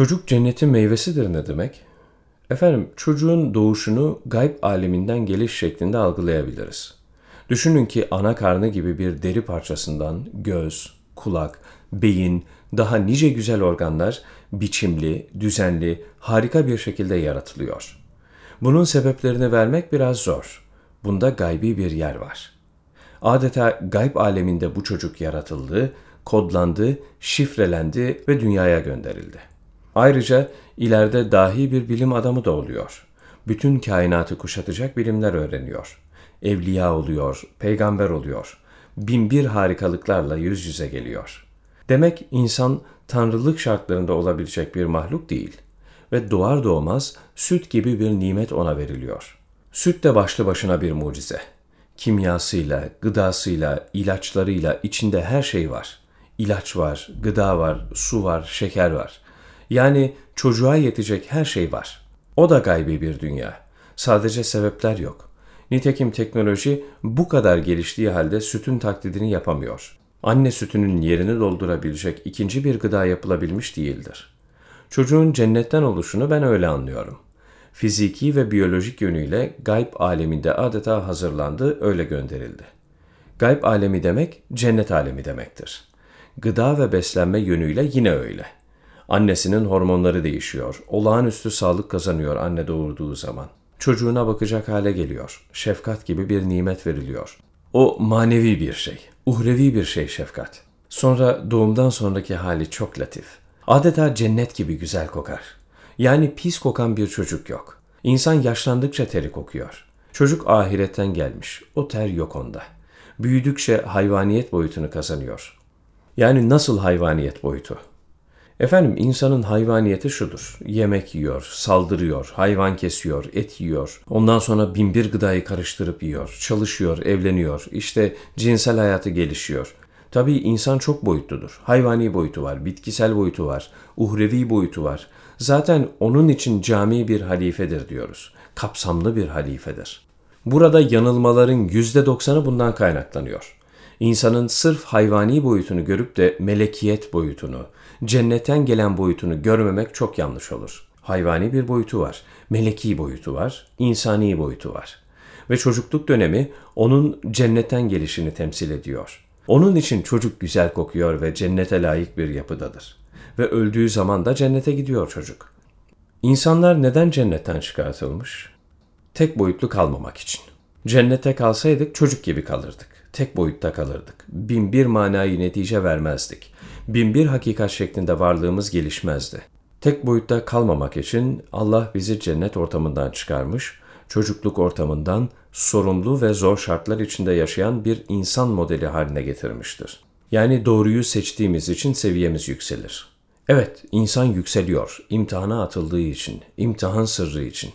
Çocuk cennetin meyvesidir ne demek? Efendim çocuğun doğuşunu gayb aleminden geliş şeklinde algılayabiliriz. Düşünün ki ana karnı gibi bir deri parçasından göz, kulak, beyin, daha nice güzel organlar biçimli, düzenli, harika bir şekilde yaratılıyor. Bunun sebeplerini vermek biraz zor. Bunda gaybi bir yer var. Adeta gayb aleminde bu çocuk yaratıldı, kodlandı, şifrelendi ve dünyaya gönderildi. Ayrıca ileride dahi bir bilim adamı da oluyor. Bütün kainatı kuşatacak bilimler öğreniyor. Evliya oluyor, peygamber oluyor. Binbir harikalıklarla yüz yüze geliyor. Demek insan tanrılık şartlarında olabilecek bir mahluk değil ve doğar doğmaz süt gibi bir nimet ona veriliyor. Süt de başlı başına bir mucize. Kimyasıyla, gıdasıyla, ilaçlarıyla içinde her şey var. İlaç var, gıda var, su var, şeker var. Yani çocuğa yetecek her şey var. O da gaybi bir dünya. Sadece sebepler yok. Nitekim teknoloji bu kadar geliştiği halde sütün taklidini yapamıyor. Anne sütünün yerini doldurabilecek ikinci bir gıda yapılabilmiş değildir. Çocuğun cennetten oluşunu ben öyle anlıyorum. Fiziki ve biyolojik yönüyle gayb aleminde adeta hazırlandı, öyle gönderildi. Gayb alemi demek cennet alemi demektir. Gıda ve beslenme yönüyle yine öyle. Annesinin hormonları değişiyor. Olağanüstü sağlık kazanıyor anne doğurduğu zaman. Çocuğuna bakacak hale geliyor. Şefkat gibi bir nimet veriliyor. O manevi bir şey. Uhrevi bir şey şefkat. Sonra doğumdan sonraki hali çok latif. Adeta cennet gibi güzel kokar. Yani pis kokan bir çocuk yok. İnsan yaşlandıkça teri kokuyor. Çocuk ahiretten gelmiş. O ter yok onda. Büyüdükçe hayvaniyet boyutunu kazanıyor. Yani nasıl hayvaniyet boyutu? Efendim insanın hayvaniyeti şudur. Yemek yiyor, saldırıyor, hayvan kesiyor, et yiyor. Ondan sonra binbir gıdayı karıştırıp yiyor, çalışıyor, evleniyor. İşte cinsel hayatı gelişiyor. Tabii insan çok boyutludur. Hayvani boyutu var, bitkisel boyutu var, uhrevi boyutu var. Zaten onun için cami bir halifedir diyoruz. Kapsamlı bir halifedir. Burada yanılmaların yüzde doksanı bundan kaynaklanıyor. İnsanın sırf hayvani boyutunu görüp de melekiyet boyutunu, cennetten gelen boyutunu görmemek çok yanlış olur. Hayvani bir boyutu var, meleki boyutu var, insani boyutu var. Ve çocukluk dönemi onun cennetten gelişini temsil ediyor. Onun için çocuk güzel kokuyor ve cennete layık bir yapıdadır. Ve öldüğü zaman da cennete gidiyor çocuk. İnsanlar neden cennetten çıkartılmış? Tek boyutlu kalmamak için. Cennete kalsaydık çocuk gibi kalırdık. Tek boyutta kalırdık. Bin bir manayı netice vermezdik. Bin bir hakikat şeklinde varlığımız gelişmezdi. Tek boyutta kalmamak için Allah bizi cennet ortamından çıkarmış, çocukluk ortamından sorumlu ve zor şartlar içinde yaşayan bir insan modeli haline getirmiştir. Yani doğruyu seçtiğimiz için seviyemiz yükselir. Evet, insan yükseliyor, imtihana atıldığı için, imtihan sırrı için.